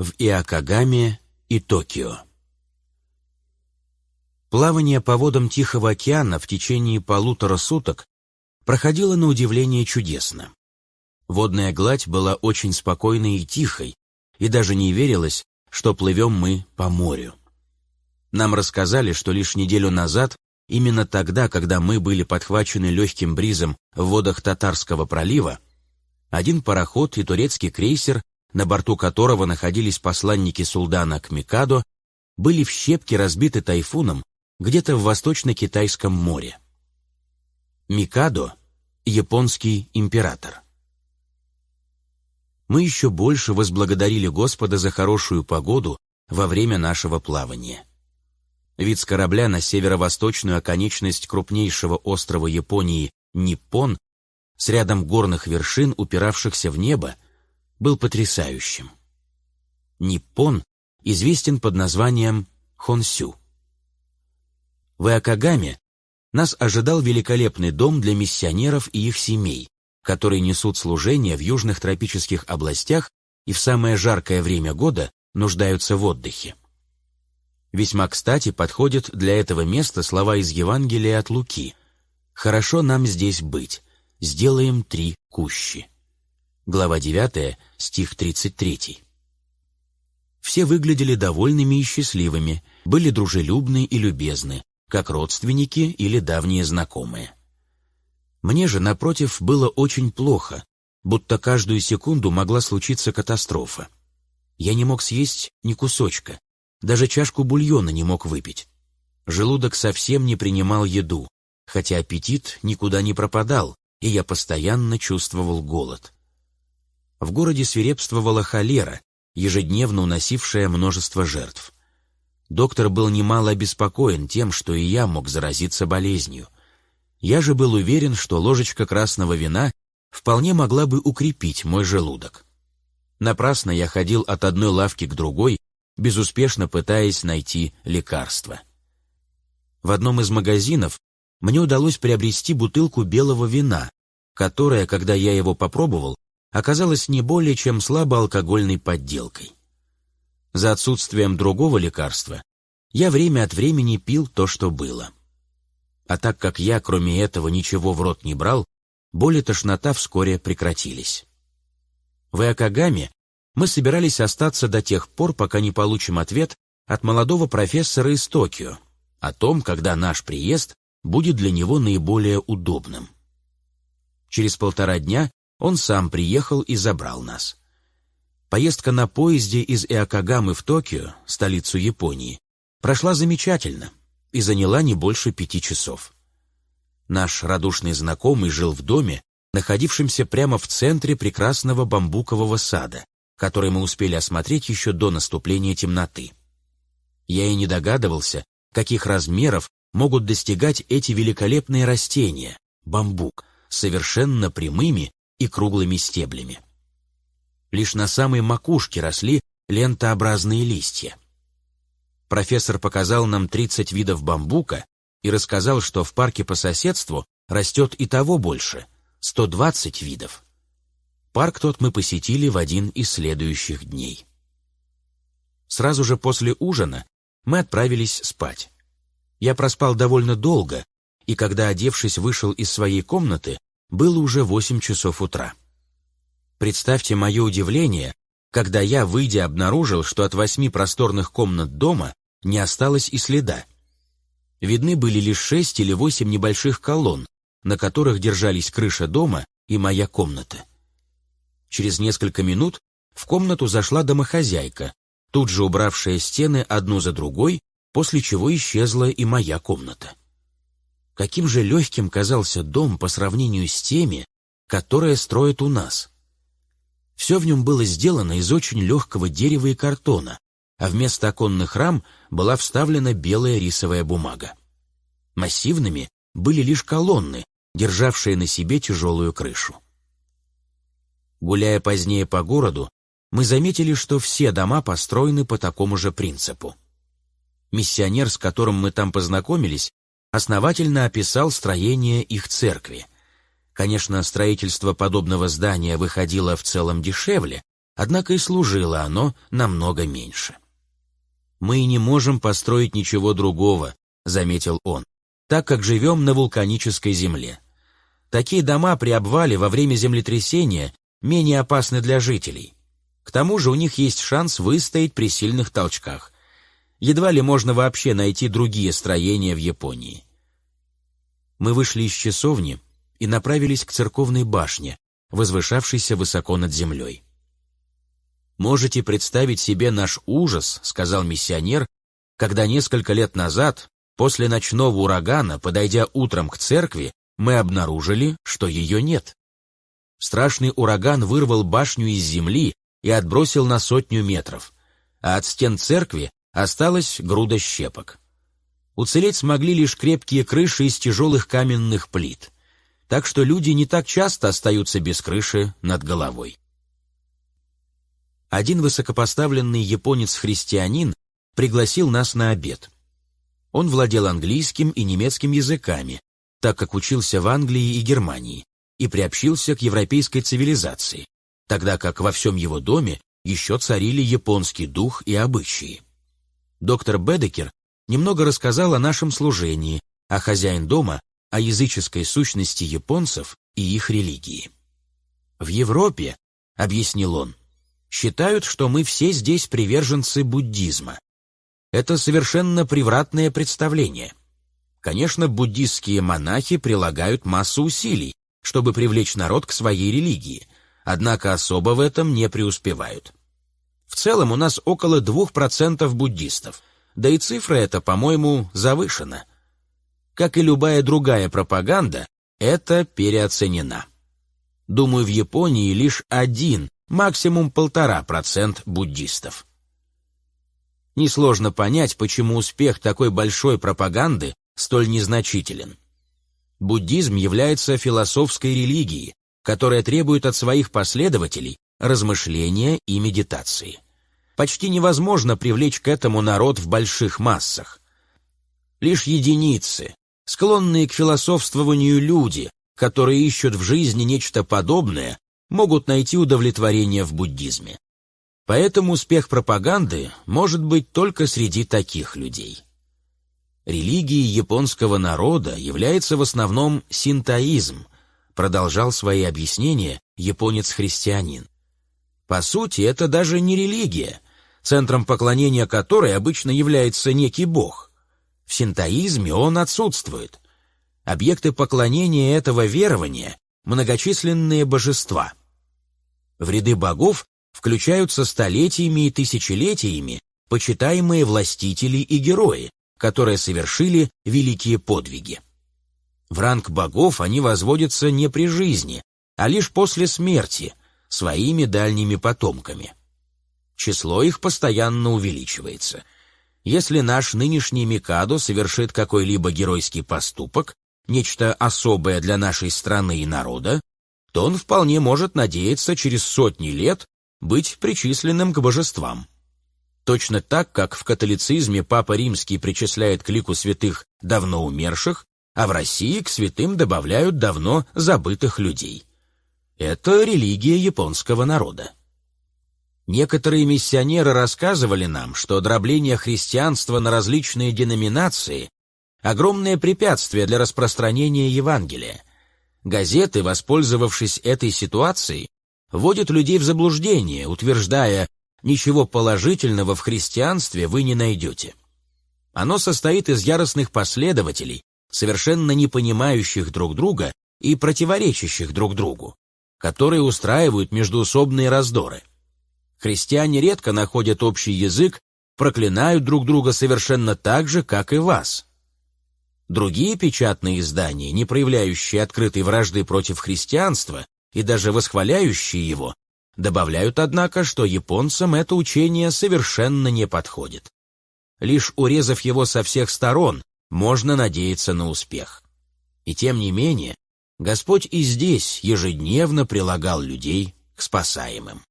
в Иокогаме и Токио. Плавание по водам Тихого океана в течение полутора суток проходило на удивление чудесно. Водная гладь была очень спокойной и тихой, и даже не верилось, что плывем мы по морю. Нам рассказали, что лишь неделю назад, именно тогда, когда мы были подхвачены легким бризом в водах Татарского пролива, один пароход и турецкий крейсер, на борту которого находились посланники султана к Микадо, были в щепки разбиты тайфуном где-то в Восточно-Китайском море. Микадо — японский император. Мы еще больше возблагодарили Господа за хорошую погоду во время нашего плавания. Вид с корабля на северо-восточную оконечность крупнейшего острова Японии Ниппон с рядом горных вершин, упиравшихся в небо, был потрясающим. Ниппон известен под названием Хонсю. В Иокогаме нас ожидал великолепный дом для миссионеров и их семей, которые несут служение в южных тропических областях и в самое жаркое время года нуждаются в отдыхе. Весьма кстати подходят для этого места слова из Евангелия от Луки «Хорошо нам здесь быть, сделаем три кущи». Глава 9, стих 33. Все выглядели довольными и счастливыми, были дружелюбны и любезны, как родственники или давние знакомые. Мне же, напротив, было очень плохо, будто каждую секунду могла случиться катастрофа. Я не мог съесть ни кусочка, даже чашку бульона не мог выпить. Желудок совсем не принимал еду, хотя аппетит никуда не пропадал, и я постоянно чувствовал голод. В городе свирепствовала холера, ежедневно уносившая множество жертв. Доктор был немало обеспокоен тем, что и я мог заразиться болезнью. Я же был уверен, что ложечка красного вина вполне могла бы укрепить мой желудок. Напрасно я ходил от одной лавки к другой, безуспешно пытаясь найти лекарство. В одном из магазинов мне удалось приобрести бутылку белого вина, которая, когда я его попробовал, оказалась не более чем слабоалкогольной подделкой. За отсутствием другого лекарства я время от времени пил то, что было. А так как я, кроме этого, ничего в рот не брал, боль и тошнота вскоре прекратились. В Иокогаме мы собирались остаться до тех пор, пока не получим ответ от молодого профессора из Токио о том, когда наш приезд будет для него наиболее удобным. Через полтора дня он сам приехал и забрал нас. Поездка на поезде из Иокогамы в Токио, столицу Японии, прошла замечательно и заняла не больше пяти часов. Наш радушный знакомый жил в доме, находившемся прямо в центре прекрасного бамбукового сада, который мы успели осмотреть еще до наступления темноты. Я и не догадывался, каких размеров могут достигать эти великолепные растения, бамбук, совершенно прямыми и круглыми стеблями. Лишь на самой макушке росли лентообразные листья. Профессор показал нам 30 видов бамбука и рассказал, что в парке по соседству растет и того больше — 120 видов. Парк тот мы посетили в один из следующих дней. Сразу же после ужина мы отправились спать. Я проспал довольно долго, и когда, одевшись, вышел из своей комнаты, было уже 8 часов утра. Представьте мое удивление, когда я, выйдя, обнаружил, что от восьми просторных комнат дома не осталось и следа. Видны были лишь шесть или восемь небольших колонн, на которых держались крыша дома и моя комната. Через несколько минут в комнату зашла домохозяйка, тут же убравшая стены одну за другой, после чего исчезла и моя комната. Каким же легким казался дом по сравнению с теми, которые строят у нас. Все в нем было сделано из очень легкого дерева и картона, а вместо оконных рам была вставлена белая рисовая бумага. Массивными были лишь колонны, державшие на себе тяжелую крышу. Гуляя позднее по городу, мы заметили, что все дома построены по такому же принципу. Миссионер, с которым мы там познакомились, основательно описал строение их церкви. Конечно, строительство подобного здания выходило в целом дешевле, однако и служило оно намного меньше. «Мы не можем построить ничего другого», — заметил он, «так как живем на вулканической земле. Такие дома при обвале во время землетрясения менее опасны для жителей. К тому же у них есть шанс выстоять при сильных толчках. Едва ли можно вообще найти другие строения в Японии. Мы вышли из часовни и направились к церковной башне, возвышавшейся высоко над землей. «Можете представить себе наш ужас», — сказал миссионер, когда несколько лет назад, после ночного урагана, подойдя утром к церкви, мы обнаружили, что ее нет. Страшный ураган вырвал башню из земли и отбросил на сотню метров, а от стен церкви осталась груда щепок. Уцелеть смогли лишь крепкие крыши из тяжелых каменных плит, так что люди не так часто остаются без крыши над головой. Один высокопоставленный японец-христианин пригласил нас на обед. Он владел английским и немецким языками, так как учился в Англии и Германии, и приобщился к европейской цивилизации, тогда как во всем его доме еще царили японский дух и обычаи. Доктор Бедекер немного рассказал о нашем служении, а хозяин дома — о языческой сущности японцев и их религии. «В Европе, — объяснил он, — считают, что мы все здесь приверженцы буддизма. Это совершенно превратное представление. Конечно, буддистские монахи прилагают массу усилий, чтобы привлечь народ к своей религии, однако особо в этом не преуспевают. Целом у нас около 2% буддистов, да и цифра эта, по-моему, завышена. Как и любая другая пропаганда, это переоценена. Думаю, в Японии лишь один, максимум полтора процент буддистов. Несложно понять, почему успех такой большой пропаганды столь незначителен. Буддизм является философской религией, которая требует от своих последователей размышления и медитации. Почти невозможно привлечь к этому народ в больших массах. Лишь единицы, склонные к философствованию люди, которые ищут в жизни нечто подобное, могут найти удовлетворение в буддизме. Поэтому успех пропаганды может быть только среди таких людей. Религией японского народа является в основном синтоизм, продолжал свои объяснения японец-христианин. По сути, это даже не религия, центром поклонения которой обычно является некий бог. В синтоизме он отсутствует. Объекты поклонения этого верования – многочисленные божества. В ряды богов включаются столетиями и тысячелетиями почитаемые властители и герои, которые совершили великие подвиги. В ранг богов они возводятся не при жизни, а лишь после смерти, своими дальними потомками. Число их постоянно увеличивается. Если наш нынешний Микадо совершит какой-либо геройский поступок, нечто особое для нашей страны и народа, то он вполне может надеяться через сотни лет быть причисленным к божествам. Точно так, как в католицизме Папа Римский причисляет к лику святых давно умерших, а в России к святым добавляют давно забытых людей. Это религия японского народа. Некоторые миссионеры рассказывали нам, что дробление христианства на различные деноминации – огромное препятствие для распространения Евангелия. Газеты, воспользовавшись этой ситуацией, вводят людей в заблуждение, утверждая, ничего положительного в христианстве вы не найдете. Оно состоит из яростных последователей, совершенно не понимающих друг друга и противоречащих друг другу, которые устраивают междуусобные раздоры. Христиане редко находят общий язык, проклинают друг друга совершенно так же, как и вас. Другие печатные издания, не проявляющие открытой вражды против христианства и даже восхваляющие его, Добавляют, однако, что японцам это учение совершенно не подходит. Лишь урезав его со всех сторон, можно надеяться на успех. И тем не менее, Господь и здесь ежедневно прилагал людей к спасаемым.